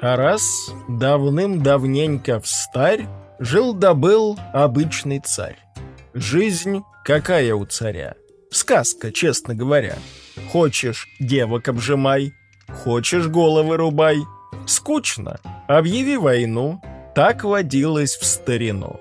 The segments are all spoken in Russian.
А раз давным-давненько встарь жил-добыл обычный царь. Жизнь какая у царя? Сказка, честно говоря. Хочешь, девок обжимай, хочешь, головы рубай. Скучно, объяви войну. Так водилось в старину.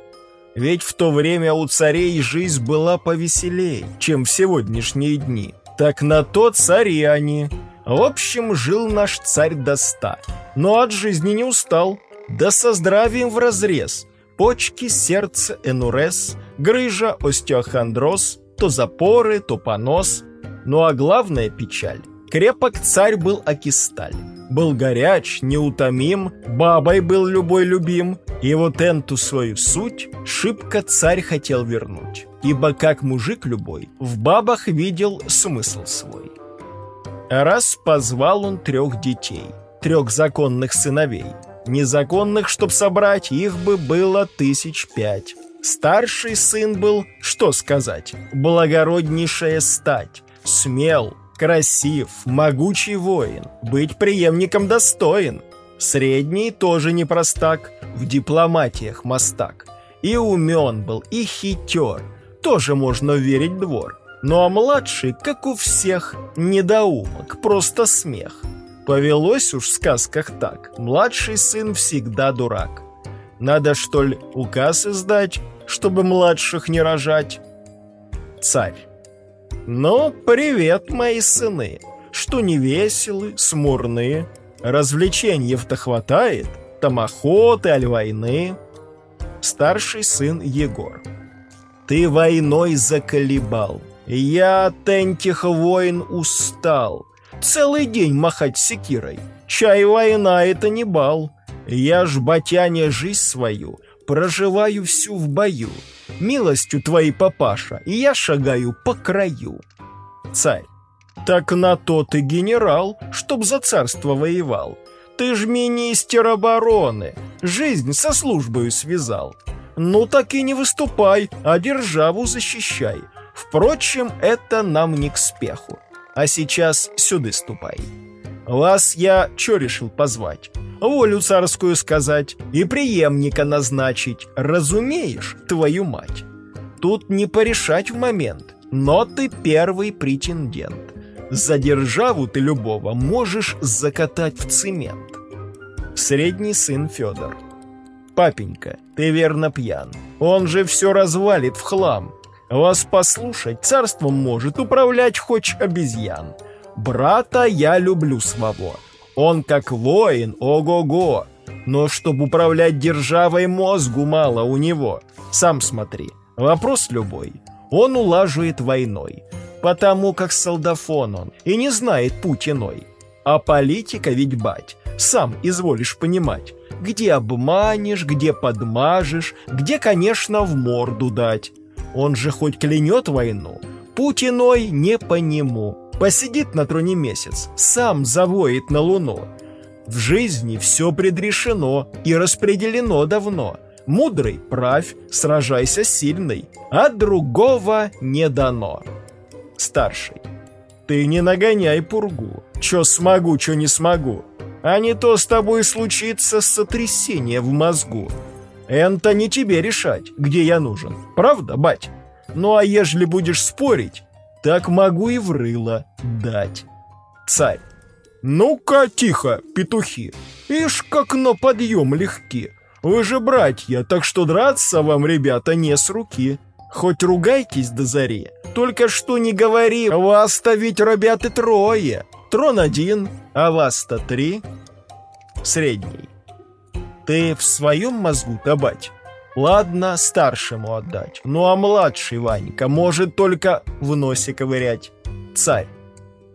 Ведь в то время у царей жизнь была повеселей, чем в сегодняшние дни. Так на то цари они. В общем, жил наш царь до ста, но от жизни не устал. Да со здравием вразрез. Почки, сердце, энурез, грыжа, остеохондроз, то запоры, то понос. Ну а главная печаль. Крепок царь был Акисталь. Был горяч, неутомим, бабой был любой любим. И вот энту свою суть шибко царь хотел вернуть. Ибо как мужик любой, в бабах видел смысл свой. Раз позвал он трех детей, трех законных сыновей. Незаконных, чтоб собрать, их бы было тысяч пять. Старший сын был, что сказать, благороднейшая стать, смел, красив, могучий воин, быть преемником достоин. Средний тоже не простак, в дипломатиях мастак. И умен был, и хитер, тоже можно верить двор. Ну а младший, как у всех, недоумок, просто смех. Повелось уж в сказках так, младший сын всегда дурак. Надо, что ли, указ издать, чтобы младших не рожать? Царь. Ну, привет, мои сыны. Что не веселы, смурны. Развлечений-то хватает, там охоты, аль войны. Старший сын Егор. Ты войной заколебал. Я от войн устал. Целый день махать секирой. Чай война — это не бал. Я ж, батяне, жизнь свою проживаю всю в бою. Милостью твоей, папаша, и я шагаю по краю. Царь. Так на то ты генерал, чтоб за царство воевал. Ты ж министр обороны, жизнь со службою связал. Ну так и не выступай, а державу защищай. Впрочем, это нам не к спеху. А сейчас сюда ступай. Вас я чё решил позвать? Волю царскую сказать и преемника назначить. Разумеешь, твою мать? Тут не порешать в момент, но ты первый претендент. За державу ты любого можешь закатать в цемент. Средний сын Федор. Папенька, ты верно пьян. Он же все развалит в хлам. Вас послушать царством может управлять хоть обезьян. Брата я люблю своего. Он как воин, ого-го. Но чтобы управлять державой, мозгу мало у него. Сам смотри, вопрос любой. Он улаживает войной, потому как солдафон он и не знает путь иной. А политика ведь, бать, сам изволишь понимать, где обманешь, где подмажешь, где, конечно, в морду дать. Он же хоть клянет войну, путь иной не по нему. Посидит на троне месяц, сам завоет на луну. В жизни все предрешено и распределено давно. Мудрый правь, сражайся сильный, а другого не дано. Старший. Ты не нагоняй пургу. Чё смогу, чё не смогу. А не то с тобой случится сотрясение в мозгу. Это не тебе решать, где я нужен. Правда, бать? Ну а ежели будешь спорить, так могу и в рыло дать. Царь. Ну-ка, тихо, петухи. Ишь, как на подъем легки. Вы же братья, так что драться вам, ребята, не с руки. Хоть ругайтесь до зари, только что не говори, вас-то ведь, ребята, трое. Трон один, а вас-то три. Средний. Ты в своем мозгу-то, бать? Ладно, старшему отдать. Ну а младший Ванька может только в носе ковырять. Царь.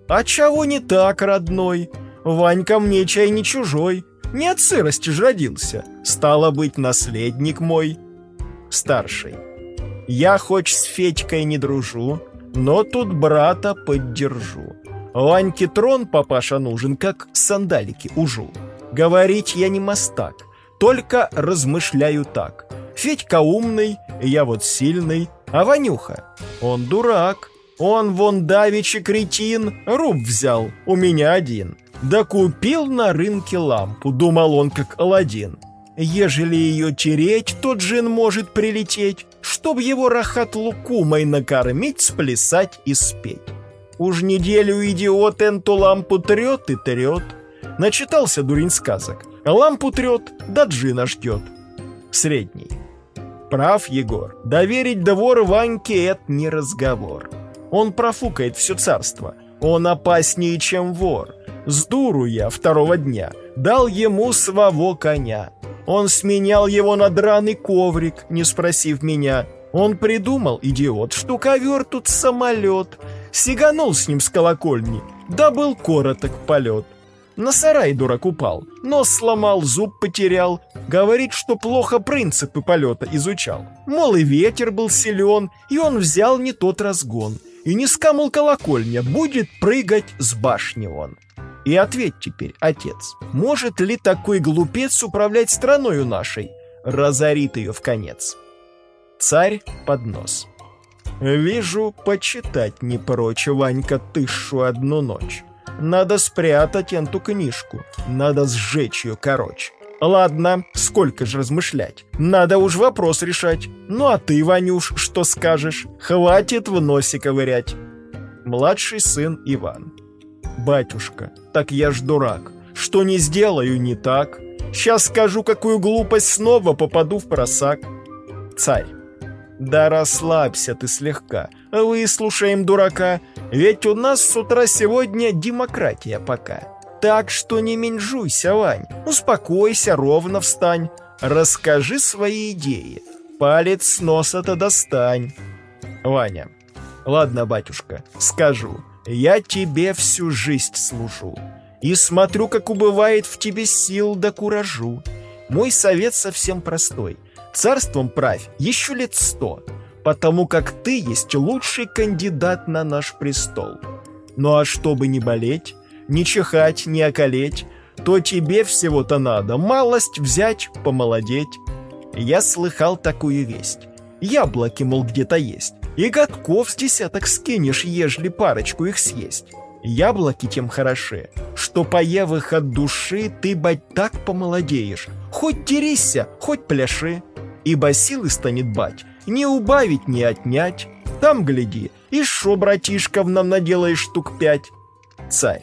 А чего не так, родной? Ванька мне чай не чужой. Не от сырости ж родился. Стало быть, наследник мой. Старший. Я хоть с Федькой не дружу, но тут брата поддержу. Ваньке трон папаша нужен, как сандалики ужу. Говорить я не мастак, только размышляю так. Федька умный, я вот сильный, а Ванюха, он дурак. Он вон давичи кретин, руб взял, у меня один. Да купил на рынке лампу, думал он, как Аладдин. Ежели ее тереть, тот джин может прилететь, чтоб его рахат лукумой накормить, сплясать и спеть. Уж неделю идиот энту лампу трет и трет. Начитался дурень сказок. Лампу трет, да джина ждет. Средний. Прав, Егор. Доверить двор Ваньке — это не разговор. Он профукает все царство. Он опаснее, чем вор. С дуру я второго дня дал ему своего коня. Он сменял его на драный коврик, не спросив меня. Он придумал, идиот, что ковер тут самолет. Сиганул с ним с колокольни, да был короток полет. На сарай дурак упал, нос сломал, зуб потерял. Говорит, что плохо принципы полета изучал. Мол, и ветер был силен, и он взял не тот разгон. И не скамал колокольня, будет прыгать с башни он. И ответь теперь, отец, может ли такой глупец управлять страною нашей? Разорит ее в конец. Царь под нос. Вижу, почитать не прочь, Ванька, тысячу одну ночь. Надо спрятать эту книжку, надо сжечь ее короче. Ладно, сколько же размышлять. Надо уж вопрос решать. Ну а ты, Ванюш, что скажешь? Хватит в носе ковырять. Младший сын Иван. Батюшка, так я ж дурак. Что не сделаю, не так. Сейчас скажу, какую глупость снова попаду в просак. Царь. Да расслабься ты слегка. Выслушаем дурака. Ведь у нас с утра сегодня демократия пока. Так что не менжуйся, Вань. Успокойся, ровно встань. Расскажи свои идеи. Палец с носа-то достань. Ваня. Ладно, батюшка, скажу. Я тебе всю жизнь служу. И смотрю, как убывает в тебе сил да куражу. Мой совет совсем простой. Царством правь еще лет сто, потому как ты есть лучший кандидат на наш престол. Ну а чтобы не болеть, не чихать, не околеть, то тебе всего-то надо малость взять, помолодеть. Я слыхал такую весть. Яблоки, мол, где-то есть. И годков с десяток скинешь, ежели парочку их съесть. Яблоки тем хороши, что поев их от души, ты, бать, так помолодеешь. Хоть терися, хоть пляши. Ибо силы станет бать, не убавить, не отнять. Там, гляди, и шо, братишка, в нам наделаешь штук пять. Царь.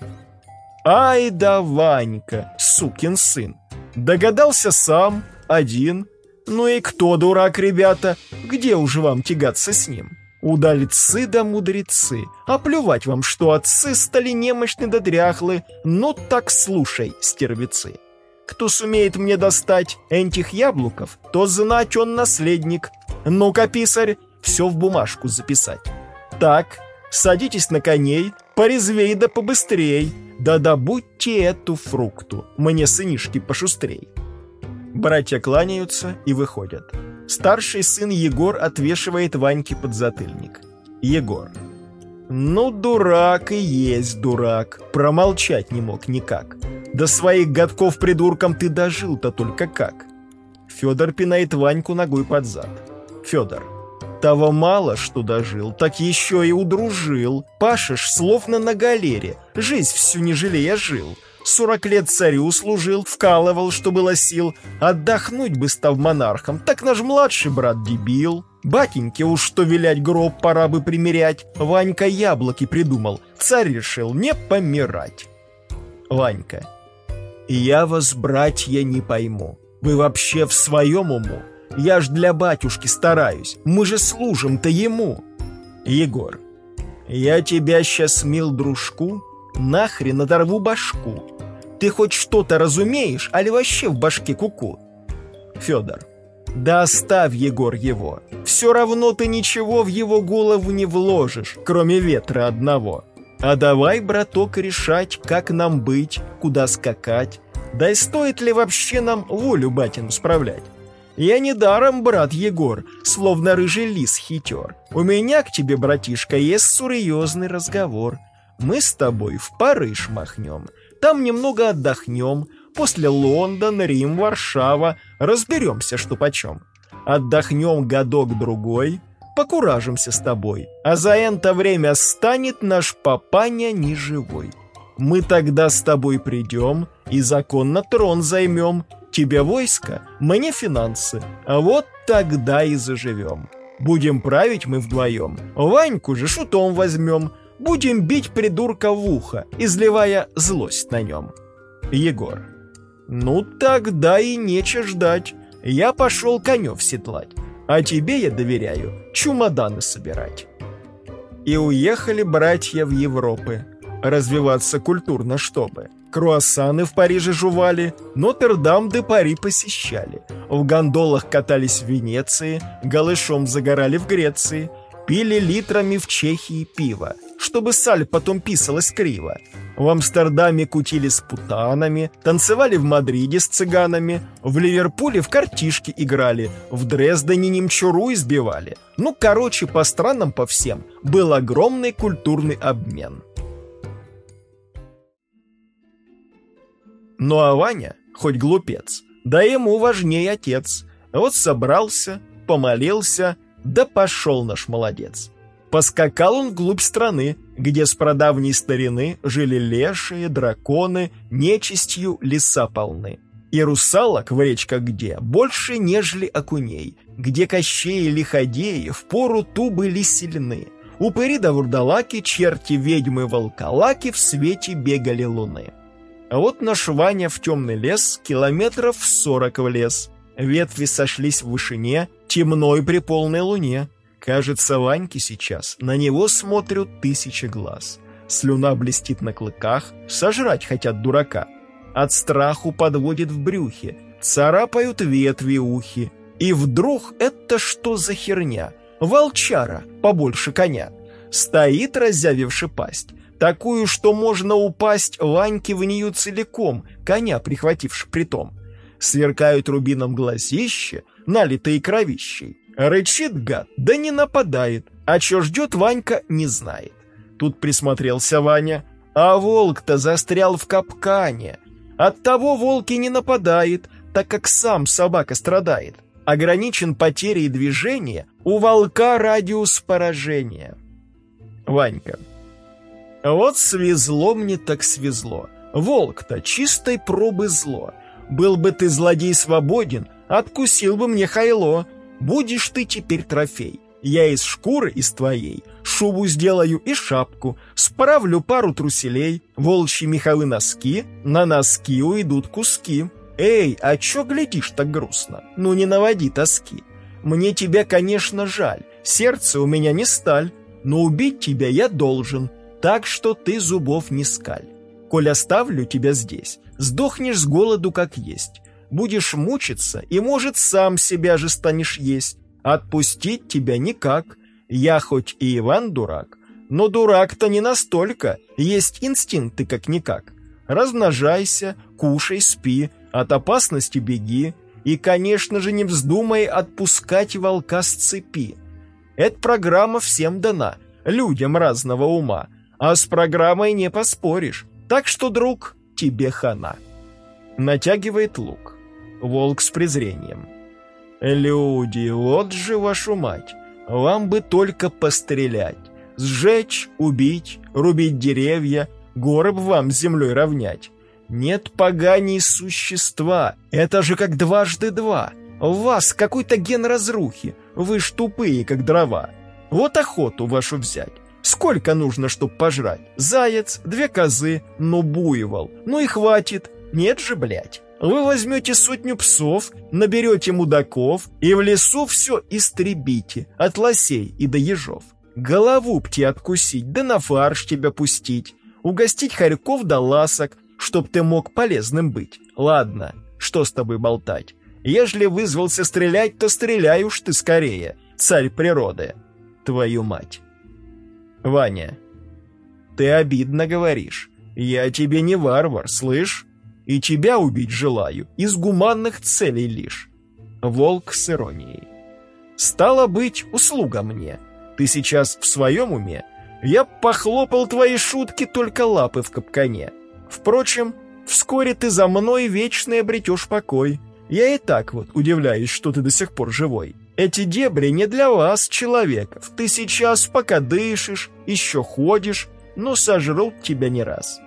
Ай да Ванька, сукин сын. Догадался сам, один. Ну и кто дурак, ребята? Где уже вам тягаться с ним? Удальцы да мудрецы, а плювать вам, что отцы стали немощны да дряхлы, ну так слушай, стервецы. Кто сумеет мне достать этих яблоков, то знать он наследник. Ну-ка, писарь, все в бумажку записать. Так, садитесь на коней, порезвей да побыстрей, да добудьте эту фрукту, мне сынишки пошустрей. Братья кланяются и выходят. Старший сын Егор отвешивает Ваньке подзатыльник. Егор. Ну, дурак и есть дурак. Промолчать не мог никак. До своих годков придурком ты дожил-то только как. Федор пинает Ваньку ногой под зад. Федор. Того мало, что дожил, так еще и удружил. Пашешь, словно на галере. Жизнь всю не жалея жил. Сорок лет царю служил, вкалывал, что было сил. Отдохнуть бы став монархом, так наш младший брат дебил. Батеньке уж что вилять гроб пора бы примерять. Ванька яблоки придумал, царь решил не помирать. Ванька. Я вас, братья, не пойму. Вы вообще в своем уму? Я ж для батюшки стараюсь. Мы же служим-то ему. Егор. Я тебя сейчас, мил дружку, нахрен оторву башку. Ты хоть что-то разумеешь, али вообще в башке куку? -ку? Федор. Да оставь, Егор, его. Все равно ты ничего в его голову не вложишь, кроме ветра одного. А давай, браток, решать, как нам быть, куда скакать. Да и стоит ли вообще нам волю батину справлять? Я не даром, брат Егор, словно рыжий лис хитер. У меня к тебе, братишка, есть серьезный разговор. Мы с тобой в Париж махнем, там немного отдохнем, после Лондон, Рим, Варшава, разберемся, что почем. Отдохнем годок-другой, покуражимся с тобой, а за это время станет наш папаня неживой. Мы тогда с тобой придем и законно трон займем. Тебе войско, мне финансы, а вот тогда и заживем. Будем править мы вдвоем, Ваньку же шутом возьмем, будем бить придурка в ухо, изливая злость на нем. Егор. Ну тогда и нече ждать. Я пошел конев седлать, а тебе я доверяю чемоданы собирать. И уехали братья в Европы, развиваться культурно чтобы. Круассаны в Париже жували, Нотр-Дам де Пари посещали. В гондолах катались в Венеции, голышом загорали в Греции, пили литрами в Чехии пиво, чтобы саль потом писалась криво. В Амстердаме кутили с путанами, танцевали в Мадриде с цыганами, в Ливерпуле в картишки играли, в Дрездене немчуру избивали. Ну, короче, по странам по всем был огромный культурный обмен. Ну а Ваня, хоть глупец, да ему важнее отец. Вот собрался, помолился, да пошел наш молодец. Поскакал он вглубь страны, где с прадавней старины жили лешие, драконы, нечистью леса полны. И русалок в речках где больше, нежели окуней, где кощеи и лиходеи в пору ту были сильны. Упыри да вурдалаки, черти, ведьмы, волколаки в свете бегали луны. А вот наш Ваня в темный лес, километров сорок в лес. Ветви сошлись в вышине, темно и при полной луне. Кажется, Ваньке сейчас на него смотрят тысячи глаз. Слюна блестит на клыках, сожрать хотят дурака. От страху подводит в брюхе, царапают ветви ухи. И вдруг это что за херня? Волчара, побольше коня. Стоит, разявивши пасть, Такую, что можно упасть Ваньке в нее целиком, коня прихвативши притом. Сверкают рубином глазище, налитые кровищей. Рычит гад, да не нападает, а что ждет Ванька, не знает. Тут присмотрелся Ваня, а волк-то застрял в капкане. Оттого волки не нападает, так как сам собака страдает. Ограничен потерей движения, у волка радиус поражения. Ванька. Вот свезло мне так свезло. Волк-то чистой пробы зло. Был бы ты злодей свободен, откусил бы мне хайло. Будешь ты теперь трофей. Я из шкуры из твоей шубу сделаю и шапку, справлю пару труселей, волчьи меховы носки, на носки уйдут куски. Эй, а чё глядишь так грустно? Ну не наводи тоски. Мне тебя, конечно, жаль, сердце у меня не сталь, но убить тебя я должен, так что ты зубов не скаль. Коль оставлю тебя здесь, сдохнешь с голоду как есть. Будешь мучиться, и, может, сам себя же станешь есть. Отпустить тебя никак. Я хоть и Иван дурак, но дурак-то не настолько. Есть инстинкты как-никак. Размножайся, кушай, спи, от опасности беги. И, конечно же, не вздумай отпускать волка с цепи. Эта программа всем дана, людям разного ума — а с программой не поспоришь. Так что, друг, тебе хана. Натягивает лук. Волк с презрением. Люди, вот же вашу мать. Вам бы только пострелять. Сжечь, убить, рубить деревья, горы б вам с землей равнять. Нет поганей существа, это же как дважды два. В вас какой-то ген разрухи, вы ж тупые, как дрова. Вот охоту вашу взять. Сколько нужно, чтоб пожрать? Заяц, две козы, ну буйвол. Ну и хватит. Нет же, блядь. Вы возьмете сотню псов, наберете мудаков и в лесу все истребите, от лосей и до ежов. Голову тебе откусить, да на фарш тебя пустить. Угостить хорьков да ласок, чтоб ты мог полезным быть. Ладно, что с тобой болтать? Ежели вызвался стрелять, то стреляй уж ты скорее, царь природы. Твою мать. Ваня, ты обидно говоришь. Я тебе не варвар, слышь? И тебя убить желаю, из гуманных целей лишь. Волк с иронией. Стало быть, услуга мне. Ты сейчас в своем уме? Я похлопал твои шутки, только лапы в капкане. Впрочем, вскоре ты за мной вечно обретешь покой. Я и так вот удивляюсь, что ты до сих пор живой. Эти дебри не для вас, человеков. Ты сейчас пока дышишь, еще ходишь, но сожрут тебя не раз.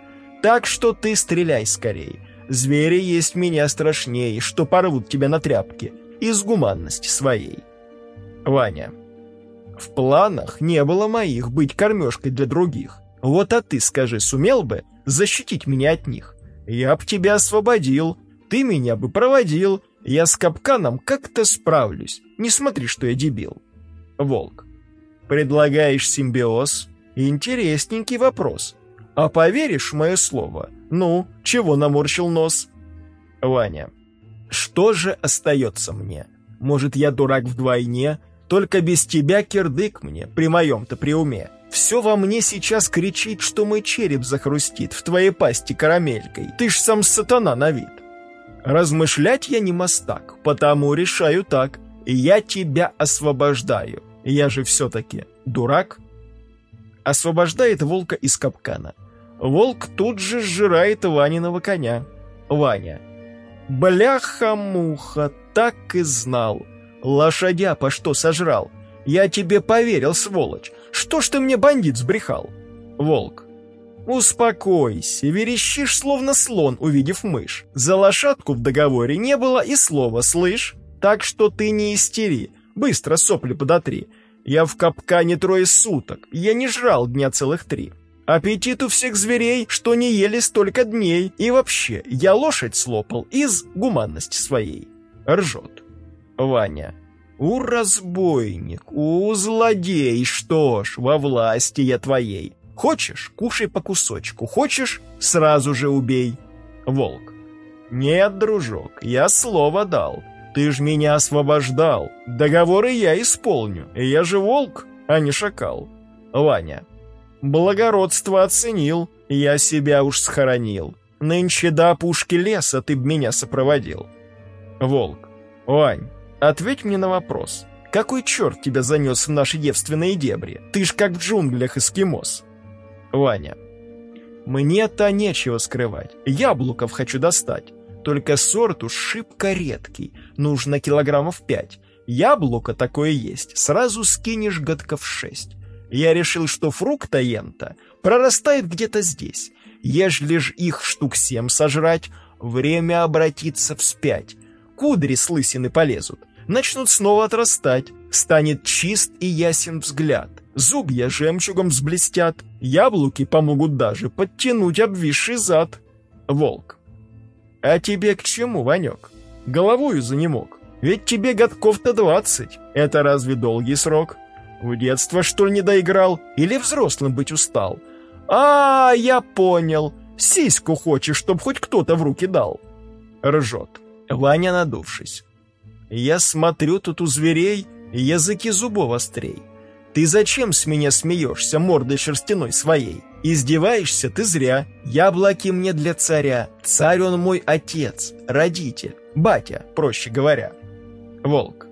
Так что ты стреляй скорей. Звери есть меня страшнее, что порвут тебя на тряпки из гуманности своей. Ваня. В планах не было моих быть кормежкой для других. Вот а ты, скажи, сумел бы защитить меня от них? Я б тебя освободил, ты меня бы проводил, я с капканом как-то справлюсь. Не смотри, что я дебил. Волк. Предлагаешь симбиоз? Интересненький вопрос. А поверишь мое слово? Ну, чего наморщил нос? Ваня. Что же остается мне? Может, я дурак вдвойне? Только без тебя кирдык мне, при моем-то при уме. Все во мне сейчас кричит, что мой череп захрустит в твоей пасти карамелькой. Ты ж сам сатана на вид. Размышлять я не мастак, потому решаю так. Я тебя освобождаю. Я же все-таки дурак. Освобождает волка из капкана. Волк тут же сжирает Ваниного коня. Ваня. Бляха-муха, так и знал. Лошадя по что сожрал. Я тебе поверил, сволочь. Что ж ты мне, бандит, сбрехал? Волк. «Успокойся, верещишь, словно слон, увидев мышь. За лошадку в договоре не было и слова, слышь? Так что ты не истери, быстро сопли подотри. Я в капкане трое суток, я не жрал дня целых три. Аппетит у всех зверей, что не ели столько дней. И вообще, я лошадь слопал из гуманности своей». Ржет. Ваня. «У разбойник, у злодей, что ж, во власти я твоей». Хочешь, кушай по кусочку, хочешь, сразу же убей. Волк. Нет, дружок, я слово дал. Ты ж меня освобождал. Договоры я исполню. Я же волк, а не шакал. Ваня. Благородство оценил, я себя уж схоронил. Нынче до пушки леса ты б меня сопроводил. Волк. Вань, ответь мне на вопрос. Какой черт тебя занес в наши девственные дебри? Ты ж как в джунглях эскимос. Ваня. Мне-то нечего скрывать. Яблоков хочу достать. Только сорт уж шибко редкий. Нужно килограммов пять. Яблоко такое есть. Сразу скинешь годков шесть. Я решил, что фрукта ента прорастает где-то здесь. Ежели ж их штук семь сожрать, время обратиться вспять. Кудри с лысины полезут. Начнут снова отрастать. Станет чист и ясен взгляд. Зубья жемчугом взблестят, яблоки помогут даже подтянуть обвисший зад. Волк. А тебе к чему, Ванек? Головою занемог. Ведь тебе годков-то двадцать. Это разве долгий срок? В детство, что ли, не доиграл? Или взрослым быть устал? А, я понял. Сиську хочешь, чтоб хоть кто-то в руки дал. Ржет. Ваня надувшись. Я смотрю тут у зверей, языки зубов острей. Ты зачем с меня смеешься, мордой шерстяной своей? Издеваешься ты зря. Яблоки мне для царя. Царь он мой отец, родитель, батя, проще говоря. Волк.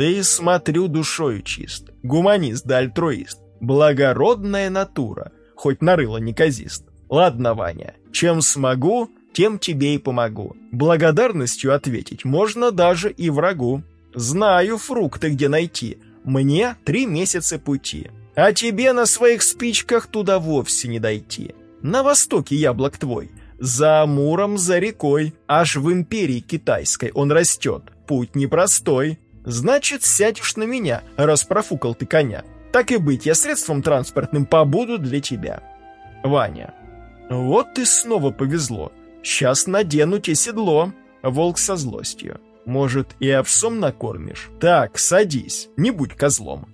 Ты, смотрю, душою чист. Гуманист да альтруист. Благородная натура, хоть нарыло неказист. Ладно, Ваня, чем смогу, тем тебе и помогу. Благодарностью ответить можно даже и врагу. Знаю фрукты, где найти, мне три месяца пути, а тебе на своих спичках туда вовсе не дойти. На востоке яблок твой, за Амуром, за рекой, аж в империи китайской он растет. Путь непростой. Значит, сядешь на меня, раз профукал ты коня. Так и быть, я средством транспортным побуду для тебя. Ваня. Вот ты снова повезло. Сейчас надену тебе седло. Волк со злостью. Может, и овсом накормишь? Так, садись, не будь козлом.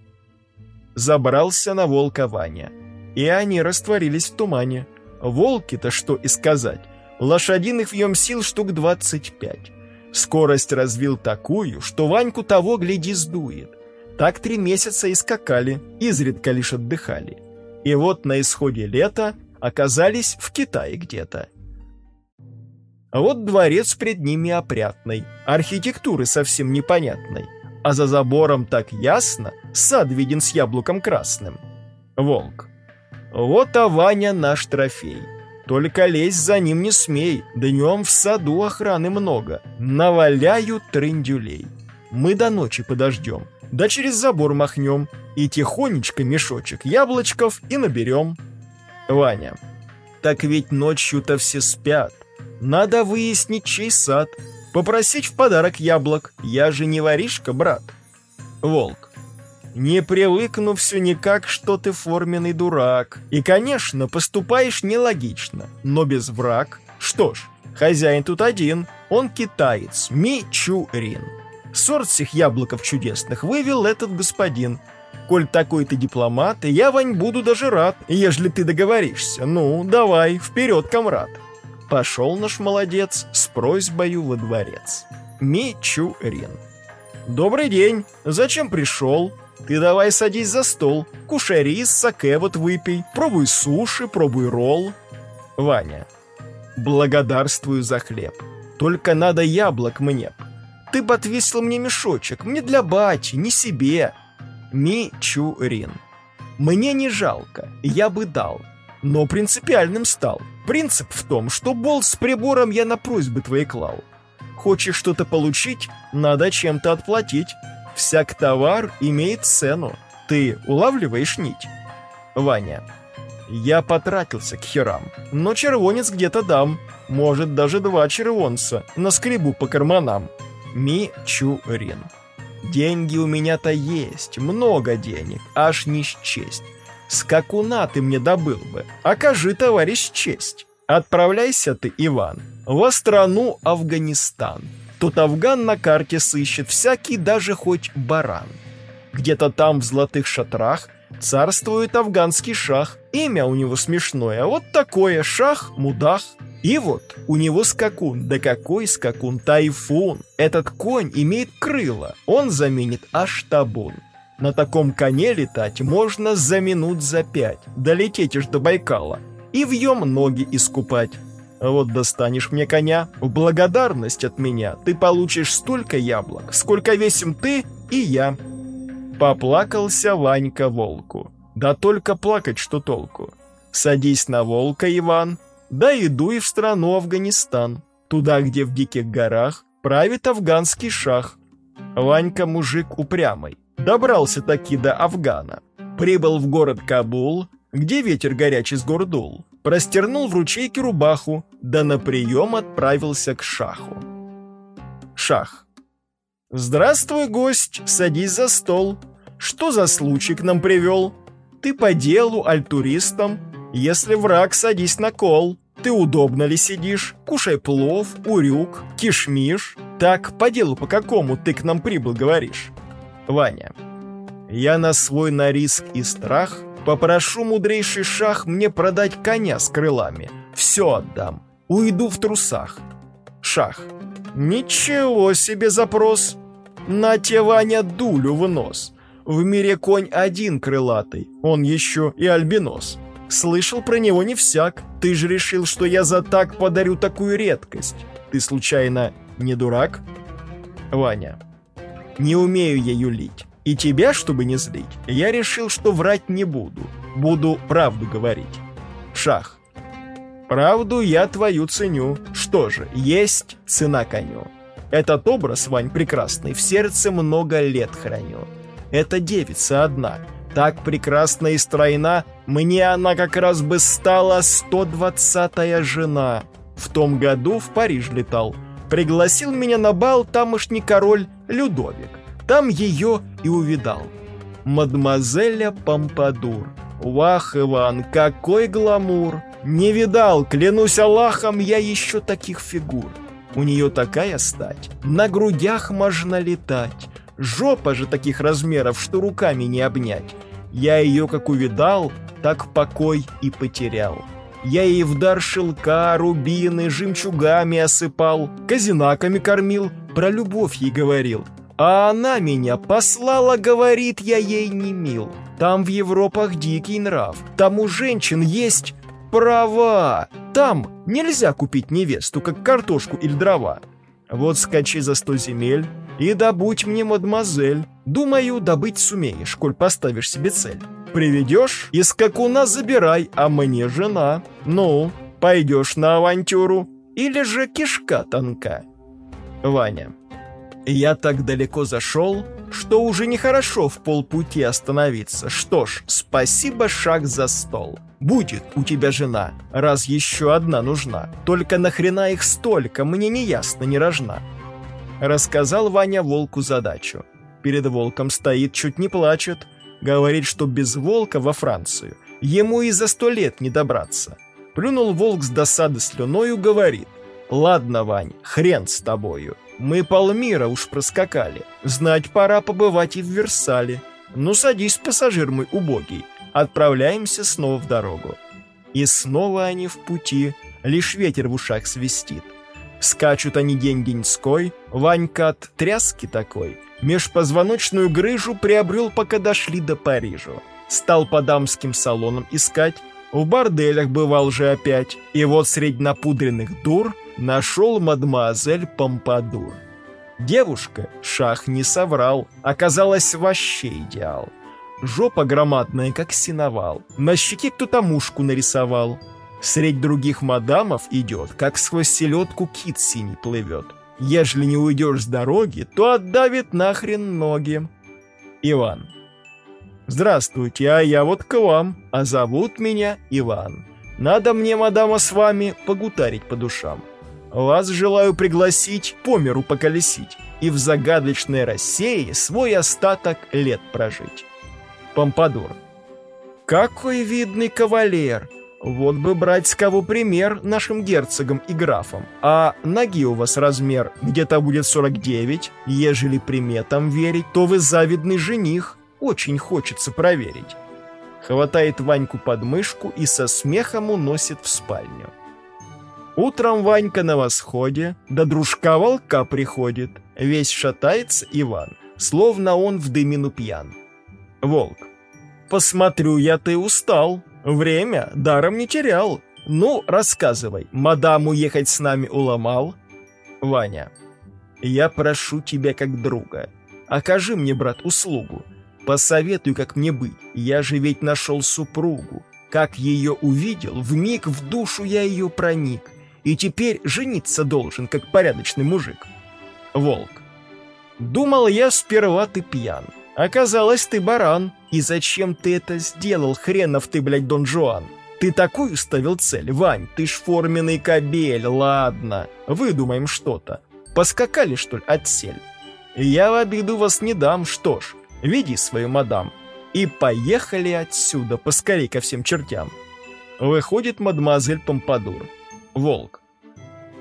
Забрался на волка Ваня, и они растворились в тумане. Волки-то что и сказать, лошадиных въем сил штук двадцать пять. Скорость развил такую, что Ваньку того, гляди, сдует. Так три месяца и скакали, изредка лишь отдыхали. И вот на исходе лета оказались в Китае где-то. А вот дворец пред ними опрятный, архитектуры совсем непонятной, а за забором так ясно, сад виден с яблоком красным. Волк. Вот а Ваня наш трофей. Только лезь за ним не смей, днем в саду охраны много, наваляют трындюлей. Мы до ночи подождем, да через забор махнем, и тихонечко мешочек яблочков и наберем. Ваня. Так ведь ночью-то все спят. Надо выяснить, чей сад. Попросить в подарок яблок. Я же не воришка, брат. Волк. Не привыкну все никак, что ты форменный дурак. И, конечно, поступаешь нелогично, но без враг. Что ж, хозяин тут один, он китаец, Мичурин. Сорт всех яблоков чудесных вывел этот господин. Коль такой ты дипломат, я, Вань, буду даже рад, ежели ты договоришься. Ну, давай, вперед, комрад. Пошел наш молодец с просьбою во дворец. Мичурин. Добрый день, зачем пришел? Ты давай садись за стол, кушай рис, саке вот выпей, пробуй суши, пробуй ролл. Ваня. Благодарствую за хлеб. Только надо яблок мне. Ты бы отвесил мне мешочек, мне для бати, не себе. Мичурин. Мне не жалко, я бы дал, но принципиальным стал. Принцип в том, что болт с прибором я на просьбы твои клал. Хочешь что-то получить, надо чем-то отплатить. Всяк товар имеет цену. Ты улавливаешь нить? Ваня. Я потратился к херам, но червонец где-то дам. Может, даже два червонца. на скребу по карманам. Мичурин. Деньги у меня-то есть, много денег, аж не счесть. Скакуна ты мне добыл бы, окажи, товарищ, честь. Отправляйся ты, Иван, во страну Афганистан. Тут Афган на карте сыщет всякий даже хоть баран. Где-то там в золотых шатрах царствует афганский шах. Имя у него смешное, вот такое, шах-мудах. И вот у него скакун, да какой скакун, тайфун. Этот конь имеет крыло, он заменит аж табун. На таком коне летать можно за минут за пять, долететь аж до Байкала и вьем ноги искупать. Вот достанешь мне коня, в благодарность от меня ты получишь столько яблок, сколько весим ты и я. Поплакался Ванька волку. Да только плакать что толку. Садись на волка, Иван, да иду и в страну Афганистан, туда, где в диких горах правит афганский шах. Ванька мужик упрямый, добрался таки до Афгана. Прибыл в город Кабул, где ветер горячий с гор дул, простернул в ручейке рубаху, да на прием отправился к шаху. Шах. «Здравствуй, гость, садись за стол. Что за случай к нам привел? Ты по делу, аль туристам? Если враг, садись на кол. Ты удобно ли сидишь? Кушай плов, урюк, кишмиш. Так, по делу по какому ты к нам прибыл, говоришь? Ваня. Я на свой на риск и страх попрошу мудрейший шах мне продать коня с крылами. Все отдам. Уйду в трусах. Шах. Ничего себе запрос. На те, Ваня, дулю в нос. В мире конь один крылатый, он еще и альбинос. Слышал про него не всяк. Ты же решил, что я за так подарю такую редкость. Ты случайно не дурак? Ваня. Не умею я юлить. И тебя, чтобы не злить, я решил, что врать не буду. Буду правду говорить. Шах. Правду я твою ценю. Что же, есть цена коню. Этот образ, Вань, прекрасный, в сердце много лет храню. Это девица одна — так прекрасна и стройна, мне она как раз бы стала 120-я жена. В том году в Париж летал. Пригласил меня на бал тамошний король Людовик. Там ее и увидал. Мадемуазеля Помпадур. Вах, Иван, какой гламур! Не видал, клянусь Аллахом, я еще таких фигур. У нее такая стать, на грудях можно летать. Жопа же таких размеров, что руками не обнять. Я ее как увидал, так покой и потерял. Я ей в дар шелка, рубины, жемчугами осыпал, казинаками кормил, про любовь ей говорил. А она меня послала, говорит, я ей не мил. Там в Европах дикий нрав, там у женщин есть права. Там нельзя купить невесту, как картошку или дрова. Вот скачи за сто земель и добудь мне, мадемуазель. Думаю, добыть сумеешь, коль поставишь себе цель. Приведешь и скакуна забирай, а мне жена. Ну, пойдешь на авантюру или же кишка тонка? Ваня. Я так далеко зашел, что уже нехорошо в полпути остановиться. Что ж, спасибо, шаг за стол. Будет у тебя жена, раз еще одна нужна. Только нахрена их столько, мне не ясно, не рожна. Рассказал Ваня волку задачу. Перед волком стоит, чуть не плачет. Говорит, что без волка во Францию ему и за сто лет не добраться. Плюнул волк с досады слюною, говорит. «Ладно, Вань, хрен с тобою. Мы полмира уж проскакали. Знать пора побывать и в Версале. Ну, садись, пассажир мой убогий. Отправляемся снова в дорогу». И снова они в пути, лишь ветер в ушах свистит. Скачут они день-деньской, Ванька от тряски такой, Межпозвоночную грыжу приобрел, пока дошли до Парижа. Стал по дамским салонам искать, в борделях бывал же опять, и вот средь напудренных дур нашел мадемуазель Помпадур. Девушка, шах не соврал, оказалась вообще идеал. Жопа громадная, как синовал, на щеке кто-то мушку нарисовал. Средь других мадамов идет, как сквозь селедку кит синий плывет. Ежели не уйдешь с дороги, то отдавит нахрен ноги. Иван. Здравствуйте, а я вот к вам, а зовут меня Иван. Надо мне, мадама, с вами погутарить по душам. Вас желаю пригласить по миру поколесить и в загадочной России свой остаток лет прожить. Помпадур. Какой видный кавалер! Вот бы брать с кого пример нашим герцогам и графам. А ноги у вас размер где-то будет 49. Ежели приметам верить, то вы завидный жених. Очень хочется проверить. Хватает Ваньку под мышку и со смехом уносит в спальню. Утром Ванька на восходе, до дружка волка приходит. Весь шатается Иван, словно он в дымину пьян. Волк. «Посмотрю я, ты устал», Время даром не терял. Ну, рассказывай, мадам уехать с нами уломал? Ваня, я прошу тебя как друга. Окажи мне, брат, услугу. Посоветуй, как мне быть. Я же ведь нашел супругу. Как ее увидел, в миг в душу я ее проник. И теперь жениться должен, как порядочный мужик. Волк. Думал я сперва ты пьян. Оказалось, ты баран. И зачем ты это сделал, хренов ты, блядь, Дон Жуан? Ты такую ставил цель, Вань, ты ж форменный кобель, ладно. Выдумаем что-то. Поскакали, что ли, отсель? Я в обиду вас не дам, что ж, веди свою мадам. И поехали отсюда, поскорей ко всем чертям. Выходит мадемуазель Помпадур. Волк.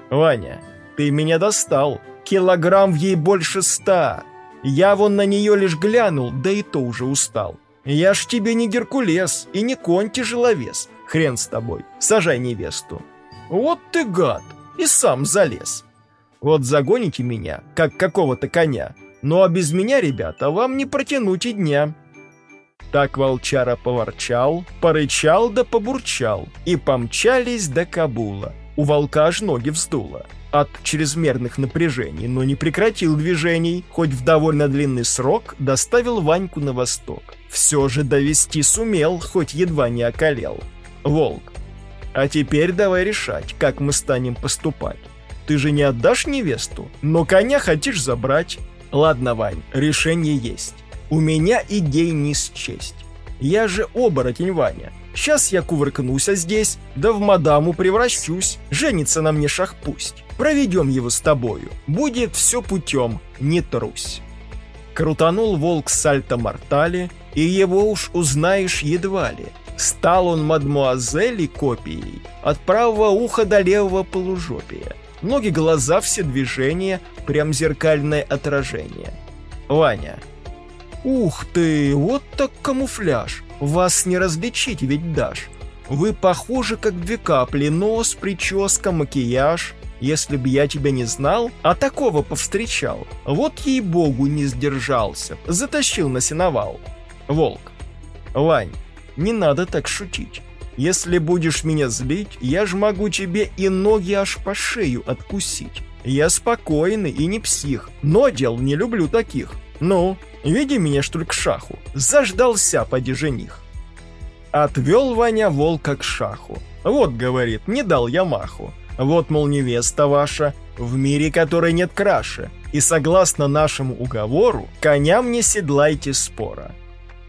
Ваня, ты меня достал. Килограмм в ей больше ста. Я вон на нее лишь глянул, да и то уже устал. Я ж тебе не Геркулес и не конь тяжеловес. Хрен с тобой, сажай невесту. Вот ты гад, и сам залез. Вот загоните меня, как какого-то коня. Ну а без меня, ребята, вам не протянуть и дня. Так волчара поворчал, порычал да побурчал, и помчались до Кабула. У волка аж ноги вздуло от чрезмерных напряжений, но не прекратил движений, хоть в довольно длинный срок доставил Ваньку на восток. Все же довести сумел, хоть едва не околел. Волк. А теперь давай решать, как мы станем поступать. Ты же не отдашь невесту, но коня хочешь забрать. Ладно, Вань, решение есть. У меня идей не счесть. Я же оборотень, Ваня. Сейчас я кувыркнусь здесь, да в мадаму превращусь. Женится на мне шах пусть. Проведем его с тобою. Будет все путем, не трусь. Крутанул волк сальто мортали, и его уж узнаешь едва ли. Стал он мадмуазели копией, от правого уха до левого полужопия. Ноги, глаза, все движения, прям зеркальное отражение. Ваня. Ух ты, вот так камуфляж. Вас не различить ведь дашь. Вы похожи как две капли, нос, прическа, макияж. Если б я тебя не знал, а такого повстречал, вот ей-богу не сдержался, затащил на сеновал. Волк. Вань, не надо так шутить. Если будешь меня злить, я ж могу тебе и ноги аж по шею откусить. Я спокойный и не псих, но дел не люблю таких. Ну, веди меня что ли к шаху. Заждался, поди жених. Отвел Ваня волка к шаху. Вот, говорит, не дал я маху. Вот, мол, невеста ваша, в мире которой нет краше, и согласно нашему уговору, коня мне седлайте спора.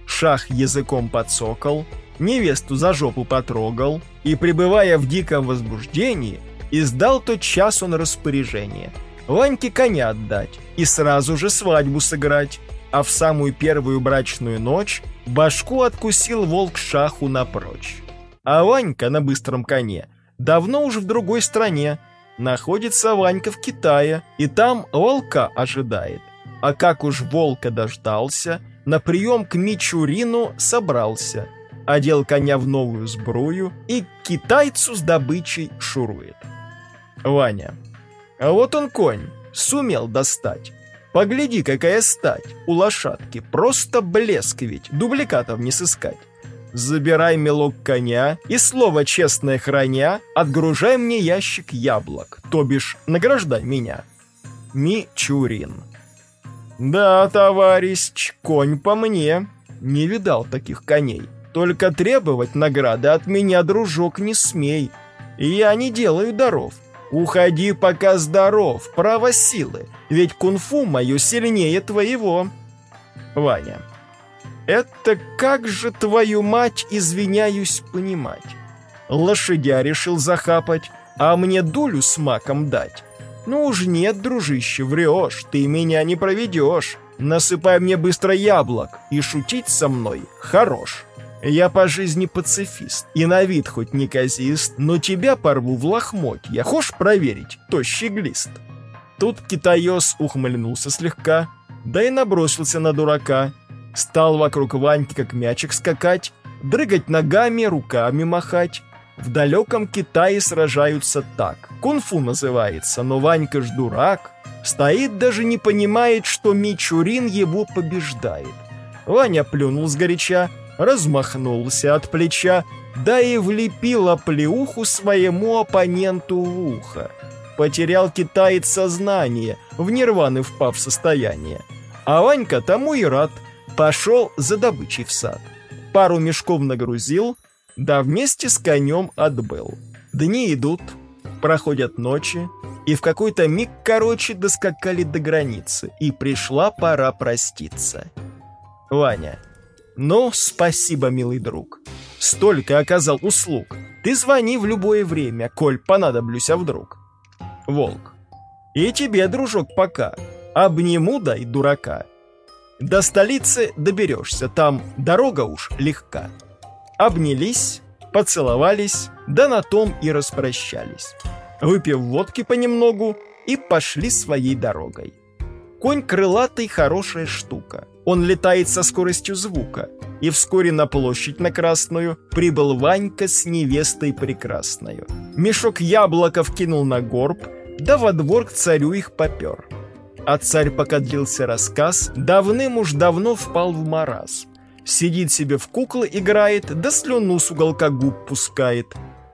Шах языком подсокол, невесту за жопу потрогал, и, пребывая в диком возбуждении, издал тот час он распоряжение. Ваньке коня отдать и сразу же свадьбу сыграть, а в самую первую брачную ночь башку откусил волк шаху напрочь. А Ванька на быстром коне давно уже в другой стране, находится Ванька в Китае, и там волка ожидает. А как уж волка дождался, на прием к Мичурину собрался, одел коня в новую сбрую и к китайцу с добычей шурует. Ваня. А вот он конь, сумел достать. Погляди, какая стать у лошадки, просто блеск ведь, дубликатов не сыскать. Забирай мелок коня и слово честное храня, отгружай мне ящик яблок, то бишь награждай меня. Мичурин. Да, товарищ, конь по мне. Не видал таких коней. Только требовать награды от меня, дружок, не смей. Я не делаю даров. Уходи, пока здоров, право силы, ведь кунг-фу мое сильнее твоего. Ваня. Это как же твою мать, извиняюсь, понимать? Лошадя решил захапать, а мне дулю с маком дать. Ну уж нет, дружище, врешь, ты меня не проведешь. Насыпай мне быстро яблок, и шутить со мной хорош. Я по жизни пацифист, и на вид хоть неказист, но тебя порву в лохмотья. Хошь проверить, тощий глист? Тут китаёс ухмыльнулся слегка, да и набросился на дурака. Стал вокруг Ваньки как мячик скакать, дрыгать ногами, руками махать. В далеком Китае сражаются так. Кунг-фу называется, но Ванька ж дурак. Стоит, даже не понимает, что Мичурин его побеждает. Ваня плюнул сгоряча, размахнулся от плеча, да и влепил оплеуху своему оппоненту в ухо. Потерял китаец сознание, в нирваны впав в состояние. А Ванька тому и рад, пошел за добычей в сад. Пару мешков нагрузил, да вместе с конем отбыл. Дни идут, проходят ночи, и в какой-то миг, короче, доскакали до границы, и пришла пора проститься. Ваня. Ну, спасибо, милый друг. Столько оказал услуг. Ты звони в любое время, коль понадоблюсь, а вдруг. Волк. И тебе, дружок, пока. Обниму, дай, дурака. До столицы доберешься, там дорога уж легка. Обнялись, поцеловались, да на том и распрощались. Выпив водки понемногу, и пошли своей дорогой. Конь крылатый хорошая штука. Он летает со скоростью звука. И вскоре на площадь на Красную прибыл Ванька с невестой прекрасною. Мешок яблоков кинул на горб, да во двор к царю их попер. А царь, пока длился рассказ, давным уж давно впал в маразм. Сидит себе в куклы играет, да слюну с уголка губ пускает.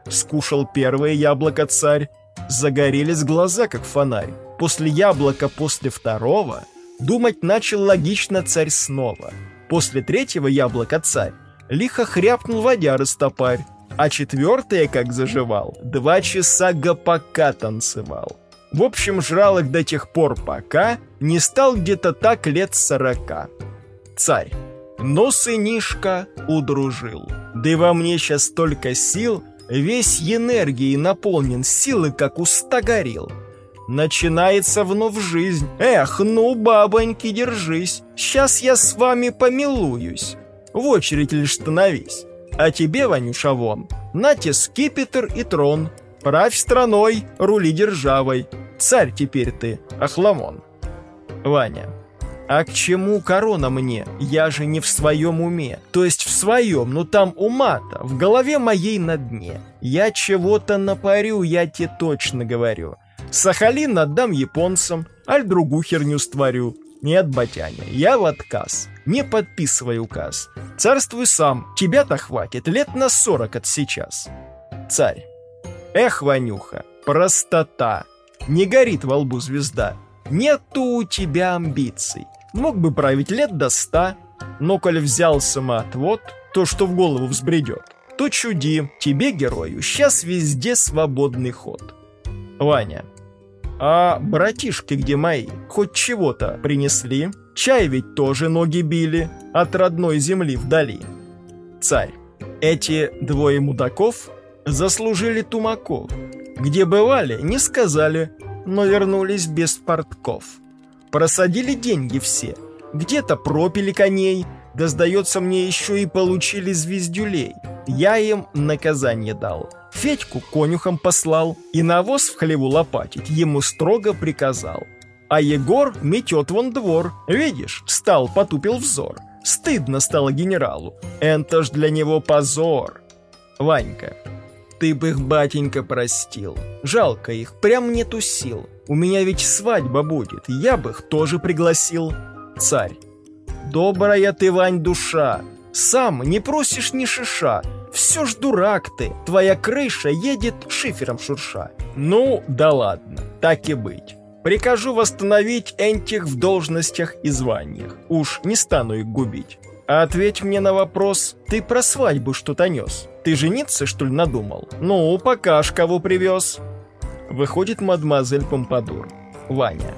Скушал первое яблоко царь, загорелись глаза, как фонарь. После яблока, после второго, думать начал логично царь снова. После третьего яблока царь лихо хряпнул водя растопарь, а четвертое, как заживал, два часа гопака танцевал. В общем, жрал их до тех пор, пока не стал где-то так лет сорока. Царь. Но сынишка удружил. Да и во мне сейчас столько сил, весь энергией наполнен, силы как уста горел. Начинается вновь жизнь. Эх, ну, бабоньки, держись. Сейчас я с вами помилуюсь. В очередь лишь становись. А тебе, Ванюша, вон, нате скипетр и трон. Правь страной, рули державой. Царь теперь ты, Ахламон. Ваня. А к чему корона мне? Я же не в своем уме. То есть в своем, но там ума-то, в голове моей на дне. Я чего-то напарю, я тебе точно говорю. Сахалин отдам японцам, аль другую херню створю. Нет, батяня, я в отказ. Не подписывай указ. Царствуй сам, тебя-то хватит лет на сорок от сейчас. Царь. Эх, Ванюха, простота. Не горит во лбу звезда. Нету у тебя амбиций. Мог бы править лет до ста, но коль взял самоотвод, то, что в голову взбредет, то чуди, тебе, герою, сейчас везде свободный ход. Ваня. А братишки где мои? Хоть чего-то принесли? Чай ведь тоже ноги били от родной земли вдали. Царь. Эти двое мудаков заслужили тумаков. Где бывали, не сказали, но вернулись без портков. Просадили деньги все, где-то пропили коней, да, сдается мне, еще и получили звездюлей. Я им наказание дал. Федьку конюхом послал и навоз в хлеву лопатить ему строго приказал. А Егор метет вон двор. Видишь, стал, потупил взор. Стыдно стало генералу. Это ж для него позор. Ванька, ты бы их, батенька, простил. Жалко их, прям нету сил. У меня ведь свадьба будет, я бы их тоже пригласил. Царь. Добрая ты, Вань, душа. Сам не просишь ни шиша. Все ж дурак ты. Твоя крыша едет шифером шурша. Ну, да ладно, так и быть. Прикажу восстановить энтих в должностях и званиях. Уж не стану их губить. А ответь мне на вопрос, ты про свадьбу что-то нес? Ты жениться, что ли, надумал? Ну, покаж, кого привез. Выходит мадемуазель Помпадур. Ваня.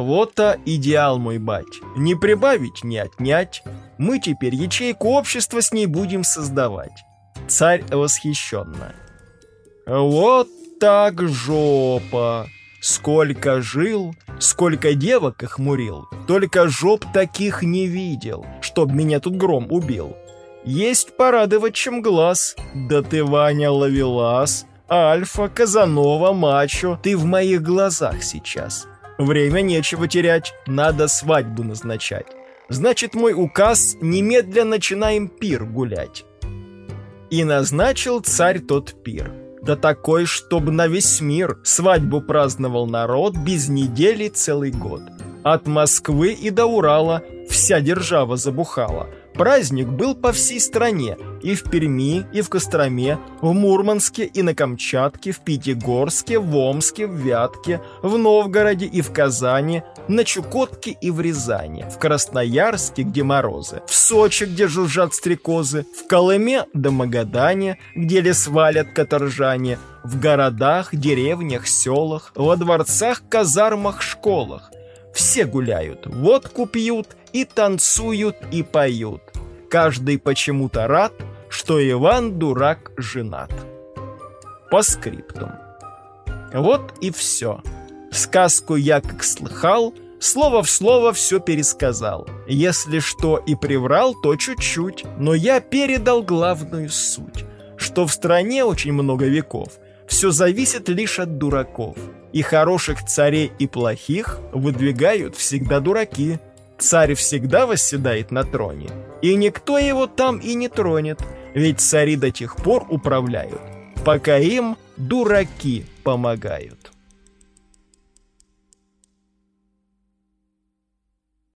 Вот-то идеал мой бать. Не прибавить, не отнять. Мы теперь ячейку общества с ней будем создавать. Царь восхищенно. Вот так жопа. Сколько жил, сколько девок их мурил, только жоп таких не видел, чтоб меня тут гром убил. Есть порадовать, чем глаз. Да ты, Ваня, ловелас, Альфа, Казанова, Мачо, ты в моих глазах сейчас. Время нечего терять, надо свадьбу назначать. Значит, мой указ, немедленно начинаем пир гулять. И назначил царь тот пир. Да такой, чтобы на весь мир свадьбу праздновал народ без недели целый год. От Москвы и до Урала вся держава забухала – Праздник был по всей стране, и в Перми, и в Костроме, в Мурманске, и на Камчатке, в Пятигорске, в Омске, в Вятке, в Новгороде и в Казани, на Чукотке и в Рязани, в Красноярске, где морозы, в Сочи, где жужжат стрекозы, в Колыме да Магадане, где лес валят каторжане, в городах, деревнях, селах, во дворцах, казармах, школах. Все гуляют, водку пьют и танцуют и поют. Каждый почему-то рад, что Иван дурак женат. По скриптум. Вот и все. Сказку я как слыхал, слово в слово все пересказал. Если что и приврал, то чуть-чуть, но я передал главную суть, что в стране очень много веков, все зависит лишь от дураков. И хороших царей и плохих выдвигают всегда дураки – Царь всегда восседает на троне, и никто его там и не тронет, ведь цари до тех пор управляют, пока им дураки помогают.